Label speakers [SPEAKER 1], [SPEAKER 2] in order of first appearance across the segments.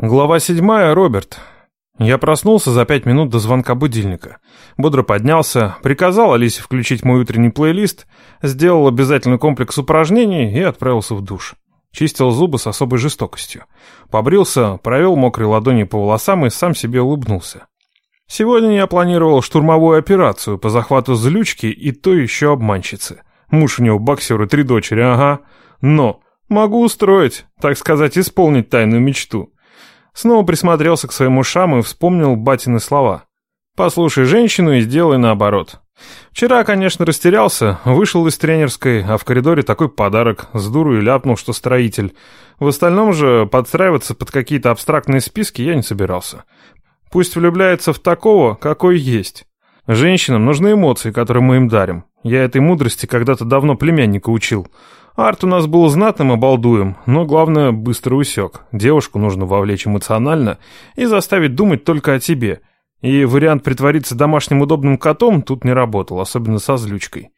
[SPEAKER 1] Глава седьмая, Роберт. Я проснулся за пять минут до звонка будильника. Бодро поднялся, приказал Алисе включить мой утренний плейлист, сделал обязательный комплекс упражнений и отправился в душ. Чистил зубы с особой жестокостью. Побрился, провел мокрой ладонью по волосам и сам себе улыбнулся. Сегодня я планировал штурмовую операцию по захвату злючки и то еще обманщицы. Муж у него боксер и три дочери, ага. Но могу устроить, так сказать, исполнить тайную мечту. Снова присмотрелся к своим ушам и вспомнил батины слова. «Послушай женщину и сделай наоборот». Вчера, конечно, растерялся, вышел из тренерской, а в коридоре такой подарок, с дуру и ляпнул, что строитель. В остальном же подстраиваться под какие-то абстрактные списки я не собирался. Пусть влюбляется в такого, какой есть. Женщинам нужны эмоции, которые мы им дарим. Я этой мудрости когда-то давно племянника учил. Арт у нас был знатным обалдуем, но главное, быстро усек. Девушку нужно вовлечь эмоционально и заставить думать только о тебе. И вариант притвориться домашним удобным котом тут не работал, особенно со злючкой.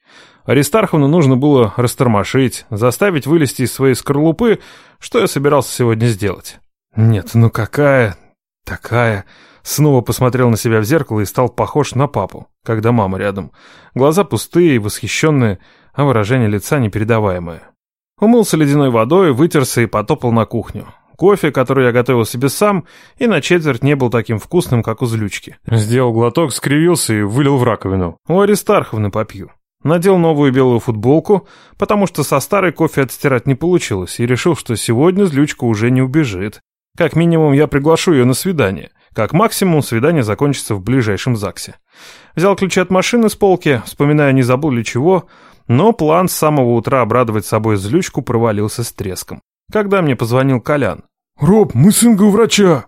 [SPEAKER 1] Аристарховну нужно было растормошить, заставить вылезти из своей скорлупы, что я собирался сегодня сделать. Нет, ну какая... такая... Снова посмотрел на себя в зеркало и стал похож на папу, когда мама рядом. Глаза пустые и восхищенные, а выражение лица непередаваемое. Умылся ледяной водой, вытерся и потопал на кухню. Кофе, который я готовил себе сам, и на четверть не был таким вкусным, как у злючки. Сделал глоток, скривился и вылил в раковину. У Аристарховны попью. Надел новую белую футболку, потому что со старой кофе отстирать не получилось, и решил, что сегодня злючка уже не убежит. Как минимум, я приглашу ее на свидание. Как максимум, свидание закончится в ближайшем ЗАГСе. Взял ключи от машины с полки, вспоминая, не забыл ли чего, но план с самого утра обрадовать собой злючку провалился с треском. Когда мне позвонил Колян.
[SPEAKER 2] «Роб, мы с Ингой у врача!»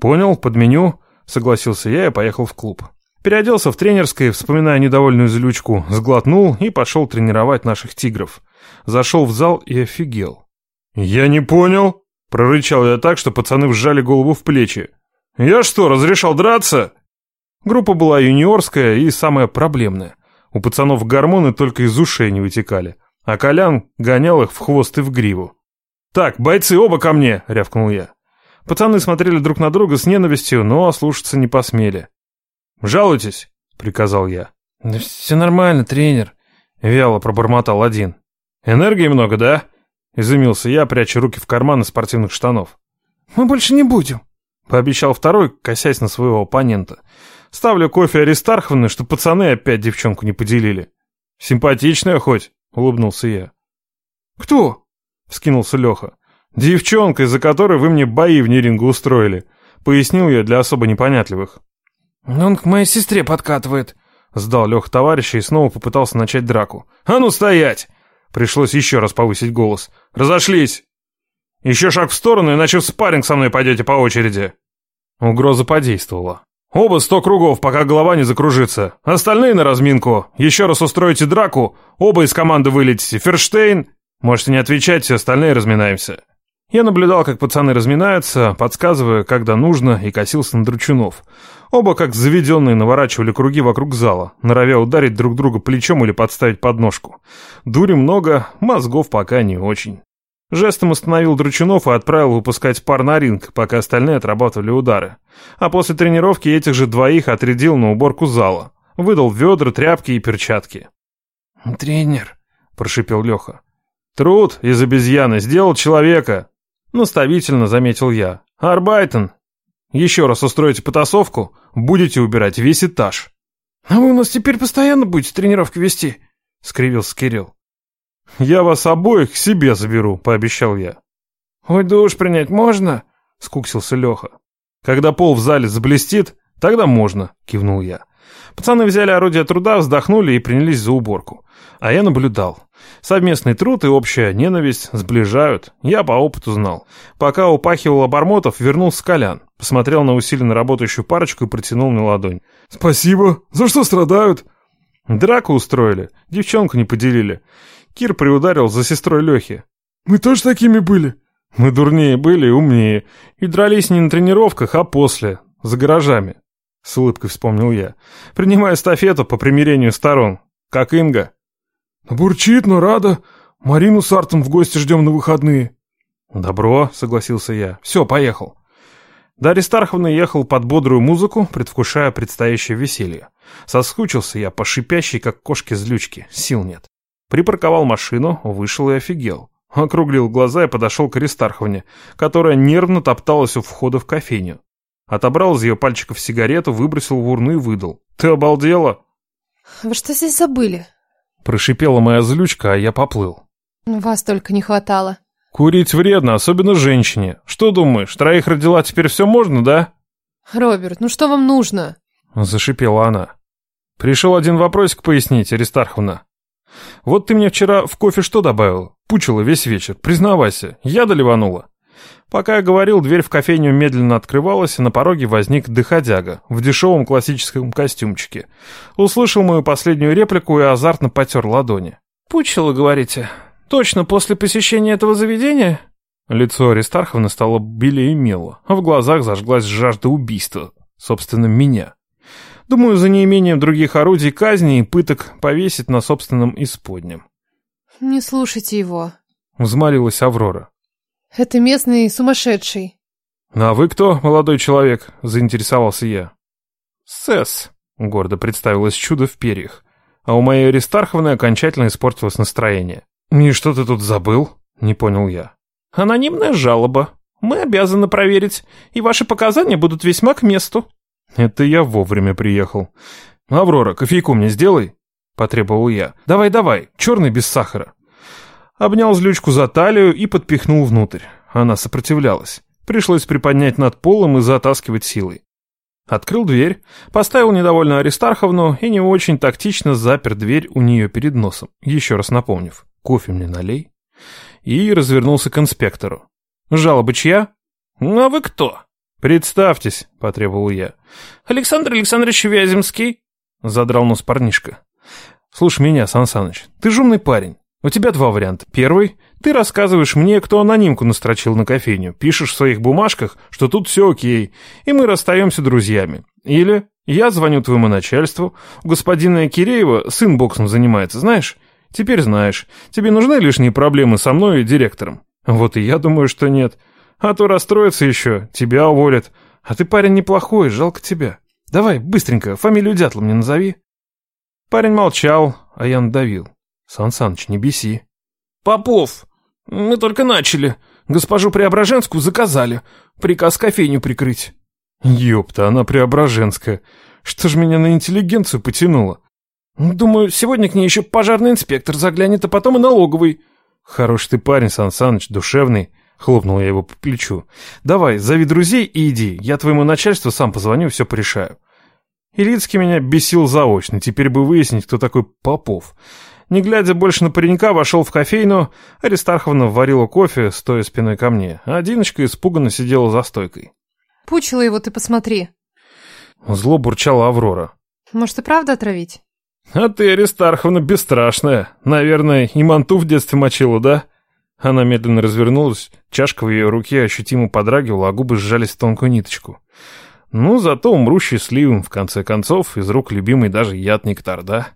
[SPEAKER 1] «Понял, подменю», — согласился я и поехал в клуб. Переоделся в тренерской, вспоминая недовольную злючку, сглотнул и пошел тренировать наших тигров. Зашел в зал и офигел.
[SPEAKER 2] «Я не понял», — прорычал я так, что пацаны вжали голову в плечи. «Я что, разрешал драться?»
[SPEAKER 1] Группа была юниорская и самая проблемная. У пацанов гормоны только из ушей не вытекали, а Колян гонял их в хвост и в гриву.
[SPEAKER 2] «Так, бойцы, оба ко мне!» — рявкнул я.
[SPEAKER 1] Пацаны смотрели друг на друга с ненавистью, но ослушаться не посмели.
[SPEAKER 2] «Жалуйтесь!» — приказал я.
[SPEAKER 1] «Да все нормально, тренер», — вяло пробормотал один.
[SPEAKER 2] «Энергии много, да?» — изумился я, пряча руки в карманы спортивных штанов.
[SPEAKER 3] «Мы больше не будем», —
[SPEAKER 1] пообещал второй, косясь на своего оппонента. Ставлю кофе Аристарховны, что пацаны опять девчонку не поделили.
[SPEAKER 2] Симпатичная хоть, улыбнулся я.
[SPEAKER 3] Кто?
[SPEAKER 1] Вскинулся Леха. Девчонка, из-за которой вы мне бои в Нерингу устроили. Пояснил я для особо непонятливых.
[SPEAKER 3] Он к моей сестре подкатывает.
[SPEAKER 1] Сдал Леха товарища и снова попытался начать драку.
[SPEAKER 2] «А ну стоять!» Пришлось еще раз повысить голос. «Разошлись! Еще шаг в сторону, иначе в спарринг со мной пойдете по очереди!»
[SPEAKER 1] Угроза подействовала.
[SPEAKER 2] Оба сто кругов, пока голова не закружится. Остальные на разминку. Еще раз устроите драку, оба из команды вылетите. Ферштейн... Можете не отвечать, все остальные разминаемся.
[SPEAKER 1] Я наблюдал, как пацаны разминаются, подсказывая, когда нужно, и косился на дручунов. Оба, как заведенные, наворачивали круги вокруг зала, норовя ударить друг друга плечом или подставить подножку. Дури много, мозгов пока не очень. Жестом остановил Дручунов и отправил выпускать пар на ринг, пока остальные отрабатывали удары. А после тренировки этих же двоих отрядил на уборку зала. Выдал ведра, тряпки и перчатки.
[SPEAKER 3] «Тренер», —
[SPEAKER 1] прошипел Леха. «Труд из обезьяны сделал человека», — наставительно заметил я. «Арбайтен, еще раз устроите потасовку, будете убирать весь этаж».
[SPEAKER 3] «А вы у нас теперь постоянно будете тренировки вести?» — скривился Кирилл.
[SPEAKER 1] «Я вас обоих к себе заберу», — пообещал я.
[SPEAKER 3] «Ой, душ принять можно?» — скуксился Леха.
[SPEAKER 1] «Когда пол в зале заблестит, тогда можно», — кивнул я. Пацаны взяли орудие труда, вздохнули и принялись за уборку. А я наблюдал. Совместный труд и общая ненависть сближают. Я по опыту знал. Пока упахивал обормотов, вернулся Колян. Посмотрел на усиленно работающую парочку и протянул мне ладонь.
[SPEAKER 2] «Спасибо. За что страдают?»
[SPEAKER 1] «Драку устроили. Девчонку не поделили. Кир приударил за сестрой Лехи.
[SPEAKER 2] «Мы тоже такими были?»
[SPEAKER 1] «Мы дурнее были и умнее. И дрались не на тренировках, а после, за гаражами». С улыбкой вспомнил я. «Принимая эстафету по примирению сторон. Как Инга».
[SPEAKER 2] «Бурчит, но рада. Марину с Артом в гости ждем на выходные».
[SPEAKER 1] «Добро», — согласился я. «Все, поехал». До Аристарховны ехал под бодрую музыку, предвкушая предстоящее веселье. Соскучился я по шипящей, как кошки-злючки, сил нет. Припарковал машину, вышел и офигел. Округлил глаза и подошел к Аристарховне, которая нервно топталась у входа в кофейню. Отобрал из ее пальчиков сигарету, выбросил в урну и выдал. «Ты обалдела?»
[SPEAKER 4] «Вы что здесь забыли?»
[SPEAKER 1] Прошипела моя злючка, а я поплыл.
[SPEAKER 4] «Вас только не хватало».
[SPEAKER 1] «Курить вредно, особенно женщине. Что думаешь, троих родила, теперь все можно, да?»
[SPEAKER 4] «Роберт, ну что вам нужно?»
[SPEAKER 1] Зашипела она. «Пришел один вопросик пояснить, Аристарховна. Вот ты мне вчера в кофе что добавил? Пучила весь вечер. Признавайся, я доливанула?» Пока я говорил, дверь в кофейню медленно открывалась, и на пороге возник дыходяга в дешевом классическом костюмчике. Услышал мою последнюю реплику и азартно потер ладони. «Пучило, говорите? Точно после посещения этого заведения?» Лицо Аристарховны стало белее мело, а в глазах зажглась жажда убийства. Собственно, меня. Думаю, за неимением других орудий казни и пыток повесить на собственном исподнем.
[SPEAKER 4] «Не слушайте его», —
[SPEAKER 1] взмолилась Аврора.
[SPEAKER 4] Это местный сумасшедший.
[SPEAKER 1] А вы кто, молодой человек? Заинтересовался я. Сэс, гордо представилось чудо в перьях. А у моей Аристарховны окончательно испортилось настроение. И что ты тут забыл? Не понял я. Анонимная жалоба. Мы обязаны проверить, и ваши показания будут весьма к месту. Это я вовремя приехал. Аврора, кофейку мне сделай, потребовал я. Давай, давай, черный без сахара. Обнял злючку за талию и подпихнул внутрь. Она сопротивлялась. Пришлось приподнять над полом и затаскивать силой. Открыл дверь, поставил недовольную Аристарховну и не очень тактично запер дверь у нее перед носом, еще раз напомнив «кофе мне налей» и развернулся к инспектору. «Жалоба чья?» «Ну а вы кто?» «Представьтесь», — потребовал я.
[SPEAKER 3] «Александр Александрович Вяземский», —
[SPEAKER 1] задрал нос парнишка. «Слушай меня, Сан Саныч, ты же умный парень. У тебя два варианта. Первый – ты рассказываешь мне, кто анонимку настрочил на кофейню, пишешь в своих бумажках, что тут все окей, и мы расстаемся друзьями. Или я звоню твоему начальству, у господина Киреева сын боксом занимается, знаешь? Теперь знаешь. Тебе нужны лишние проблемы со мной и директором? Вот и я думаю, что нет. А то расстроится еще, тебя уволят. А ты парень неплохой, жалко тебя. Давай, быстренько, фамилию дятла мне назови. Парень молчал, а я надавил. Сан Саныч, не беси.
[SPEAKER 3] Попов, мы только начали. Госпожу Преображенскую заказали. Приказ кофейню прикрыть.
[SPEAKER 1] Ёпта, она Преображенская. Что ж меня на интеллигенцию потянуло?
[SPEAKER 3] Думаю, сегодня к ней еще пожарный инспектор заглянет, а потом и налоговый.
[SPEAKER 1] Хороший ты парень, Сан Саныч, душевный. Хлопнул я его по плечу. «Давай, зови друзей и иди. Я твоему начальству сам позвоню, все порешаю». Илицкий меня бесил заочно. Теперь бы выяснить, кто такой Попов. Не глядя больше на паренька, вошел в кофейну. Аристарховна варила кофе, стоя спиной ко мне, а Диночка испуганно сидела за стойкой.
[SPEAKER 4] «Пучила его, ты посмотри».
[SPEAKER 1] Зло бурчала Аврора.
[SPEAKER 4] «Может, и правда отравить?»
[SPEAKER 1] «А ты, Аристарховна, бесстрашная. Наверное, и манту в детстве мочила, да?» Она медленно развернулась, чашка в ее руке ощутимо подрагивала, а губы сжались в тонкую ниточку. «Ну, зато умру счастливым, в конце концов, из рук любимый даже яд нектар, да?»